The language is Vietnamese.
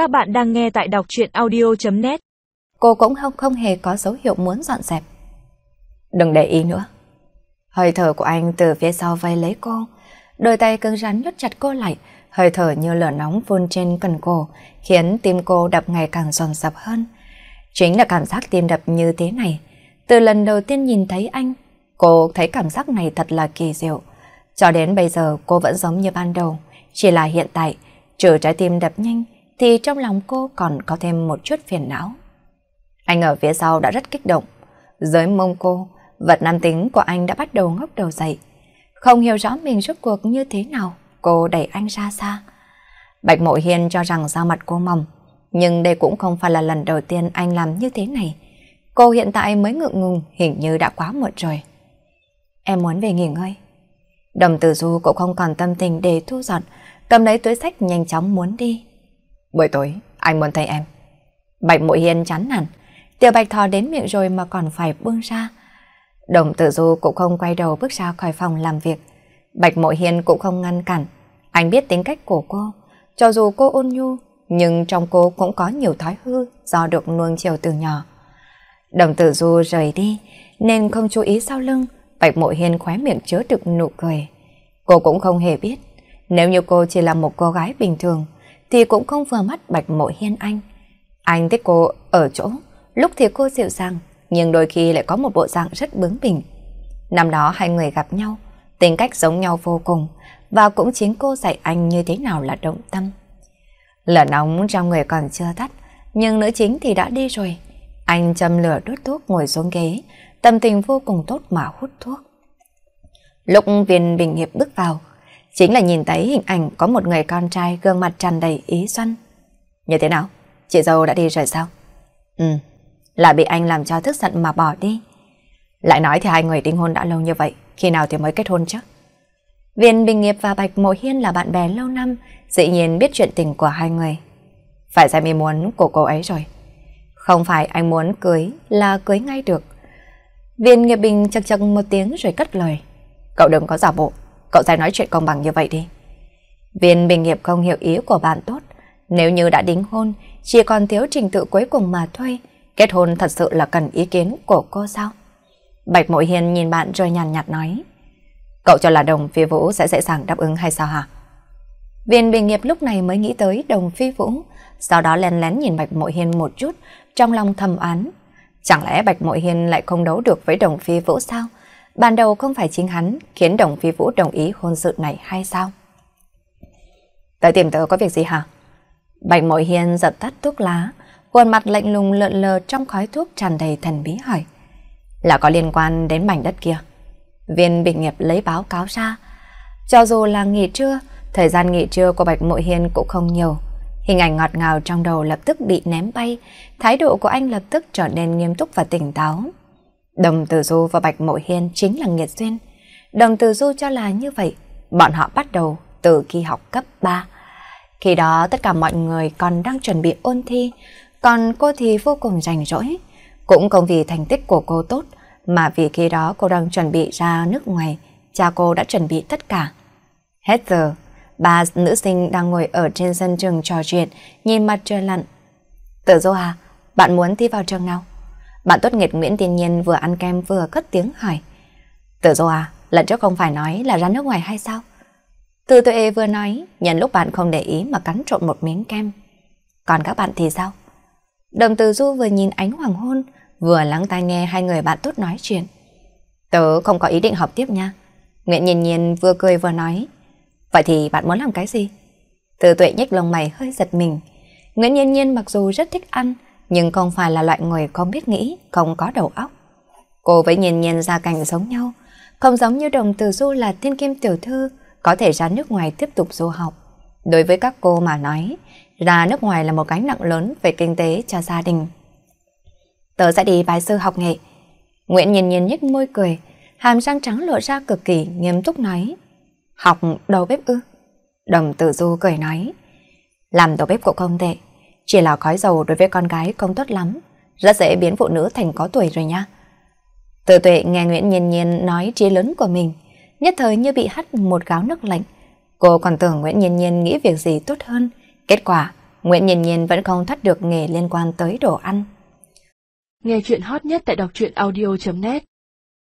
Các bạn đang nghe tại đọc chuyện audio.net Cô cũng không không hề có dấu hiệu muốn dọn dẹp. Đừng để ý nữa. Hơi thở của anh từ phía sau vây lấy cô, đôi tay cứng rắn nhốt chặt cô lại, hơi thở như lửa nóng phun trên cần cổ, khiến tim cô đập ngày càng dồn dập hơn. Chính là cảm giác tim đập như thế này. Từ lần đầu tiên nhìn thấy anh, cô thấy cảm giác này thật là kỳ diệu. Cho đến bây giờ cô vẫn giống như ban đầu, chỉ là hiện tại, trừ trái tim đập nhanh, thì trong lòng cô còn có thêm một chút phiền não. Anh ở phía sau đã rất kích động. Dưới mông cô, vật nam tính của anh đã bắt đầu ngóc đầu dậy. Không hiểu rõ mình rốt cuộc như thế nào, cô đẩy anh ra xa. Bạch Mộ Hiên cho rằng da mặt cô mỏng, nhưng đây cũng không phải là lần đầu tiên anh làm như thế này. Cô hiện tại mới ngượng ngùng, hình như đã quá muộn rồi. Em muốn về nghỉ ngơi. Đồng tử du cũng không còn tâm tình để thu dọn, cầm lấy túi sách nhanh chóng muốn đi. Buổi tối, anh muốn thấy em. Bạch Mội Hiên chán nản, tiểu bạch thò đến miệng rồi mà còn phải buông ra. Đồng tử du cũng không quay đầu bước ra khỏi phòng làm việc. Bạch Mội Hiên cũng không ngăn cản. Anh biết tính cách của cô. Cho dù cô ôn nhu, nhưng trong cô cũng có nhiều thói hư do được nuông chiều từ nhỏ. Đồng tử du rời đi, nên không chú ý sau lưng. Bạch Mội Hiên khóe miệng chứa được nụ cười. Cô cũng không hề biết, nếu như cô chỉ là một cô gái bình thường, thì cũng không vừa mắt Bạch Mộ Hiên anh. Anh thích cô ở chỗ, lúc thì cô dịu dàng, nhưng đôi khi lại có một bộ dạng rất bướng bỉnh. Năm đó hai người gặp nhau, tính cách giống nhau vô cùng, và cũng chính cô dạy anh như thế nào là động tâm. Lửa nóng trong người còn chưa tắt, nhưng nữ chính thì đã đi rồi. Anh châm lửa đốt thuốc ngồi xuống ghế, tâm tình vô cùng tốt mà hút thuốc. Lúc viên bình hiệp bước vào, chính là nhìn thấy hình ảnh có một người con trai gương mặt tràn đầy ý xuân. Như thế nào? Chị dâu đã đi rồi sao? Ừ, là bị anh làm cho tức giận mà bỏ đi. Lại nói thì hai người đính hôn đã lâu như vậy, khi nào thì mới kết hôn chứ? Viên Bình Nghiệp và Bạch Mộ Hiên là bạn bè lâu năm, dĩ nhiên biết chuyện tình của hai người. Phải xem ý muốn của cô ấy rồi. Không phải anh muốn cưới là cưới ngay được. Viên Nghiệp Bình chật chật một tiếng rồi cất lời. Cậu đừng có giả bộ, cậu sẽ nói chuyện công bằng như vậy đi. Viên Bình Nghiệp không hiểu ý của bạn tốt. Nếu như đã đính hôn, chỉ còn thiếu trình tự cuối cùng mà thôi. Kết hôn thật sự là cần ý kiến của cô sao? Bạch Mội Hiền nhìn bạn rồi nhàn nhạt nói. Cậu cho là đồng phi vũ sẽ dễ dàng đáp ứng hay sao hả? Viên Bình Nghiệp lúc này mới nghĩ tới đồng phi vũ, sau đó lén lén nhìn Bạch Mội Hiền một chút, trong lòng thầm án. Chẳng lẽ Bạch Mội Hiền lại không đấu được với đồng phi vũ sao? Ban đầu không phải chính hắn khiến đồng phi vũ đồng ý hôn sự này hay sao? Tới tìm tớ có việc gì hả? Bạch Mội Hiên giật tắt thuốc lá, khuôn mặt lạnh lùng lợn lờ trong khói thuốc tràn đầy thần bí hỏi. Là có liên quan đến mảnh đất kia. Viên Bình Nghiệp lấy báo cáo ra. Cho dù là nghỉ trưa, thời gian nghỉ trưa của Bạch Mội Hiên cũng không nhiều. Hình ảnh ngọt ngào trong đầu lập tức bị ném bay, thái độ của anh lập tức trở nên nghiêm túc và tỉnh táo. Đồng Tử Du và Bạch Mộ Hiên chính là nghiệt duyên. Đồng Tử Du cho là như vậy, bọn họ bắt đầu từ khi học cấp 3. Khi đó tất cả mọi người còn đang chuẩn bị ôn thi, còn cô thì vô cùng rảnh rỗi. Cũng không vì thành tích của cô tốt, mà vì khi đó cô đang chuẩn bị ra nước ngoài, cha cô đã chuẩn bị tất cả. Hết giờ, ba nữ sinh đang ngồi ở trên sân trường trò chuyện, nhìn mặt trời lặn. Tử Du à, bạn muốn thi vào trường nào? Bạn tốt nghiệp Nguyễn Tiên Nhiên vừa ăn kem vừa cất tiếng hỏi. Tử dô à, lần trước không phải nói là ra nước ngoài hay sao? Từ tuệ vừa nói, nhận lúc bạn không để ý mà cắn trộn một miếng kem. Còn các bạn thì sao? Đồng Từ Du vừa nhìn ánh hoàng hôn, vừa lắng tai nghe hai người bạn tốt nói chuyện. Tớ không có ý định học tiếp nha. Nguyễn Nhiên Nhiên vừa cười vừa nói. Vậy thì bạn muốn làm cái gì? Từ tuệ nhếch lông mày hơi giật mình. Nguyễn Nhiên Nhiên mặc dù rất thích ăn, nhưng không phải là loại người không biết nghĩ, không có đầu óc. Cô với nhìn nhìn ra cảnh giống nhau, không giống như đồng từ du là thiên kim tiểu thư, có thể ra nước ngoài tiếp tục du học. Đối với các cô mà nói, ra nước ngoài là một gánh nặng lớn về kinh tế cho gia đình. Tớ sẽ đi bài sư học nghệ. Nguyễn nhìn nhìn nhếch môi cười, hàm răng trắng lộ ra cực kỳ nghiêm túc nói. Học đầu bếp ư? Đồng tử du cười nói. Làm đầu bếp cũng không tệ, chỉ là khói dầu đối với con gái không tốt lắm, rất dễ biến phụ nữ thành có tuổi rồi nha. Từ tuệ nghe Nguyễn Nhiên Nhiên nói trí lớn của mình, nhất thời như bị hắt một gáo nước lạnh. Cô còn tưởng Nguyễn Nhiên Nhiên nghĩ việc gì tốt hơn, kết quả Nguyễn Nhiên Nhiên vẫn không thoát được nghề liên quan tới đồ ăn. Nghe chuyện hot nhất tại đọc truyện audio.net